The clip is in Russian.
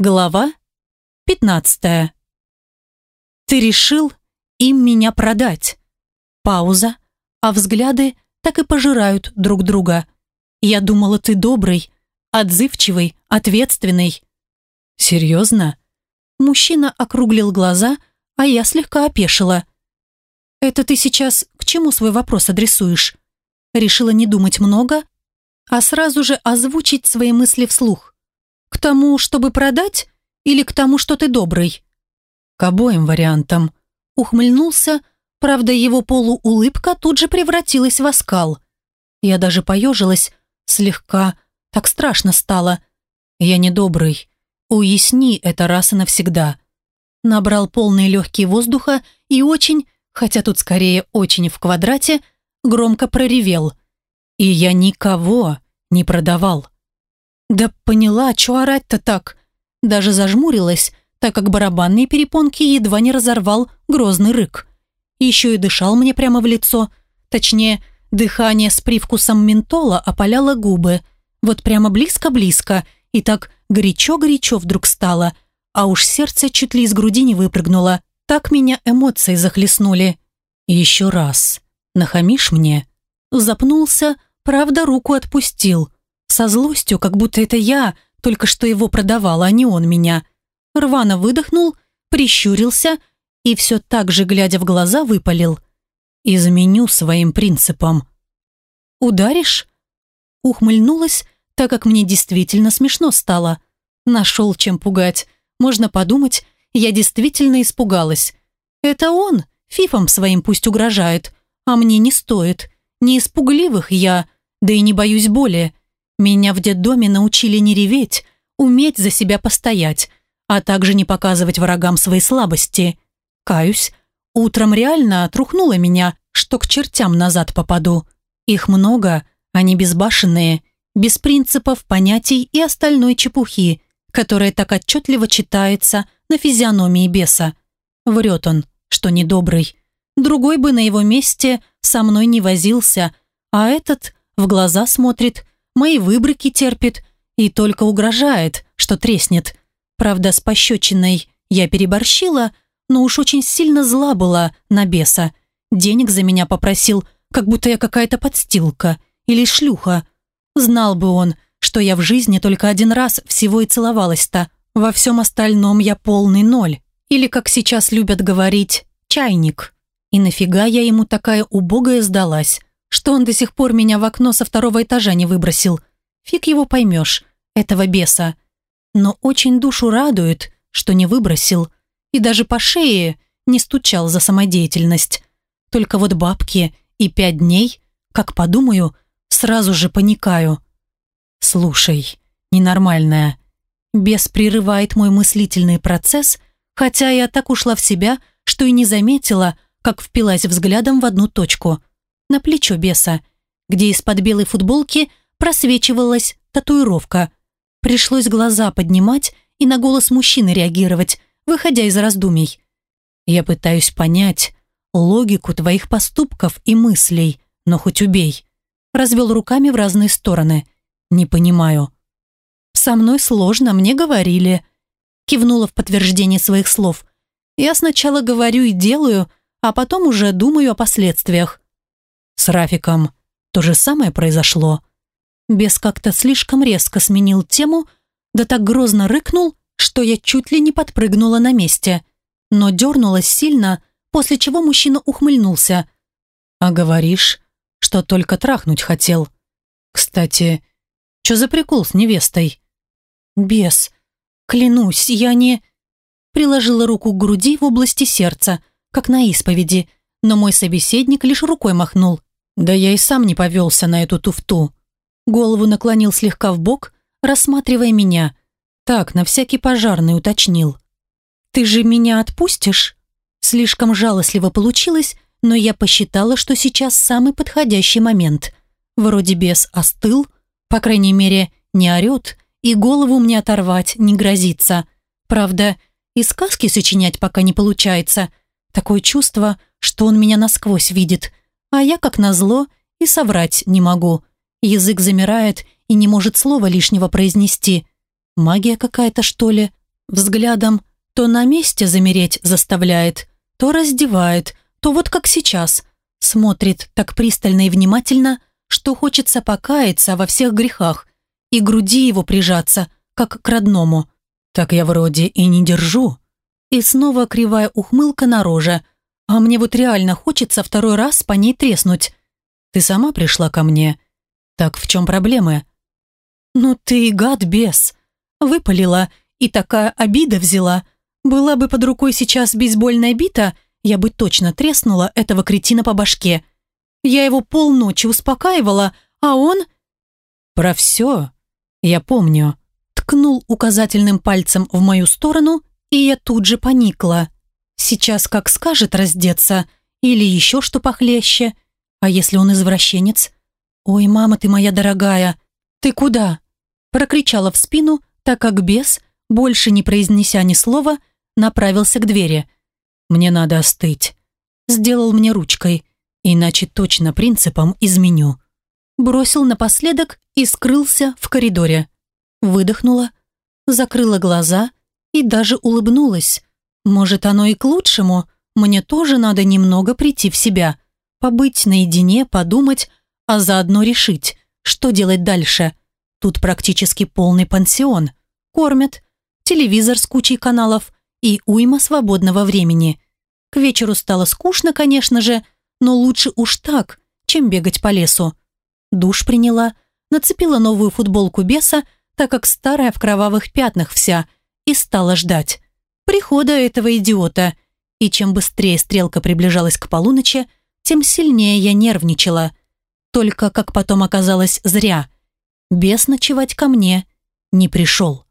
Глава 15. Ты решил им меня продать. Пауза, а взгляды так и пожирают друг друга. Я думала, ты добрый, отзывчивый, ответственный. Серьезно? Мужчина округлил глаза, а я слегка опешила. Это ты сейчас к чему свой вопрос адресуешь? Решила не думать много, а сразу же озвучить свои мысли вслух. К тому, чтобы продать, или к тому, что ты добрый? К обоим вариантам. Ухмыльнулся, правда, его полуулыбка тут же превратилась в оскал. Я даже поежилась, слегка, так страшно стало. Я не добрый. Уясни это раз и навсегда. Набрал полные легкие воздуха и очень, хотя тут скорее очень в квадрате, громко проревел. И я никого не продавал. Да поняла, что орать-то так. Даже зажмурилась, так как барабанные перепонки едва не разорвал грозный рык. Еще и дышал мне прямо в лицо. Точнее, дыхание с привкусом ментола опаляло губы. Вот прямо близко-близко, и так горячо-горячо вдруг стало. А уж сердце чуть ли из груди не выпрыгнуло. Так меня эмоции захлестнули. Еще раз. Нахамишь мне? Запнулся, правда, руку отпустил. Со злостью, как будто это я только что его продавала, а не он меня. Рвано выдохнул, прищурился и все так же, глядя в глаза, выпалил. «Изменю своим принципам». «Ударишь?» Ухмыльнулась, так как мне действительно смешно стало. Нашел чем пугать. Можно подумать, я действительно испугалась. Это он, фифом своим пусть угрожает, а мне не стоит. Не испугливых я, да и не боюсь боли. Меня в детдоме научили не реветь, уметь за себя постоять, а также не показывать врагам свои слабости. Каюсь, утром реально отрухнуло меня, что к чертям назад попаду. Их много, они безбашенные, без принципов, понятий и остальной чепухи, которая так отчетливо читается на физиономии беса. Врет он, что недобрый. Другой бы на его месте со мной не возился, а этот в глаза смотрит мои выбрыки терпит и только угрожает, что треснет. Правда, с пощечиной я переборщила, но уж очень сильно зла была на беса. Денег за меня попросил, как будто я какая-то подстилка или шлюха. Знал бы он, что я в жизни только один раз всего и целовалась-то. Во всем остальном я полный ноль. Или, как сейчас любят говорить, чайник. И нафига я ему такая убогая сдалась? Что он до сих пор меня в окно со второго этажа не выбросил. Фиг его поймешь, этого беса. Но очень душу радует, что не выбросил. И даже по шее не стучал за самодеятельность. Только вот бабки и пять дней, как подумаю, сразу же паникаю. Слушай, ненормальная. Бес прерывает мой мыслительный процесс, хотя я так ушла в себя, что и не заметила, как впилась взглядом в одну точку – на плечо беса, где из-под белой футболки просвечивалась татуировка. Пришлось глаза поднимать и на голос мужчины реагировать, выходя из раздумий. «Я пытаюсь понять логику твоих поступков и мыслей, но хоть убей». Развел руками в разные стороны. «Не понимаю». «Со мной сложно, мне говорили». Кивнула в подтверждение своих слов. «Я сначала говорю и делаю, а потом уже думаю о последствиях. С Рафиком то же самое произошло. Бес как-то слишком резко сменил тему, да так грозно рыкнул, что я чуть ли не подпрыгнула на месте. Но дернулась сильно, после чего мужчина ухмыльнулся. «А говоришь, что только трахнуть хотел. Кстати, что за прикол с невестой?» «Бес, клянусь, я не...» Приложила руку к груди в области сердца, как на исповеди, но мой собеседник лишь рукой махнул. Да я и сам не повелся на эту туфту. Голову наклонил слегка в бок, рассматривая меня. Так, на всякий пожарный уточнил. «Ты же меня отпустишь?» Слишком жалостливо получилось, но я посчитала, что сейчас самый подходящий момент. Вроде бес остыл, по крайней мере, не орет, и голову мне оторвать не грозится. Правда, и сказки сочинять пока не получается. Такое чувство, что он меня насквозь видит, а я, как назло, и соврать не могу. Язык замирает и не может слова лишнего произнести. Магия какая-то, что ли? Взглядом то на месте замереть заставляет, то раздевает, то вот как сейчас. Смотрит так пристально и внимательно, что хочется покаяться во всех грехах и груди его прижаться, как к родному. Так я вроде и не держу. И снова кривая ухмылка на роже. А мне вот реально хочется второй раз по ней треснуть. Ты сама пришла ко мне. Так в чем проблемы? Ну ты гад бес. Выпалила, и такая обида взяла. Была бы под рукой сейчас бейсбольная бита, я бы точно треснула этого кретина по башке. Я его полночи успокаивала, а он... Про все я помню. Ткнул указательным пальцем в мою сторону, и я тут же поникла. Сейчас как скажет раздеться, или еще что похлеще. А если он извращенец? «Ой, мама ты моя дорогая, ты куда?» Прокричала в спину, так как бес, больше не произнеся ни слова, направился к двери. «Мне надо остыть». Сделал мне ручкой, иначе точно принципом изменю. Бросил напоследок и скрылся в коридоре. Выдохнула, закрыла глаза и даже улыбнулась. Может, оно и к лучшему. Мне тоже надо немного прийти в себя, побыть наедине, подумать, а заодно решить, что делать дальше. Тут практически полный пансион. Кормят, телевизор с кучей каналов и уйма свободного времени. К вечеру стало скучно, конечно же, но лучше уж так, чем бегать по лесу. Душ приняла, нацепила новую футболку беса, так как старая в кровавых пятнах вся, и стала ждать прихода этого идиота. И чем быстрее стрелка приближалась к полуночи, тем сильнее я нервничала. Только, как потом оказалось, зря. Бес ночевать ко мне не пришел.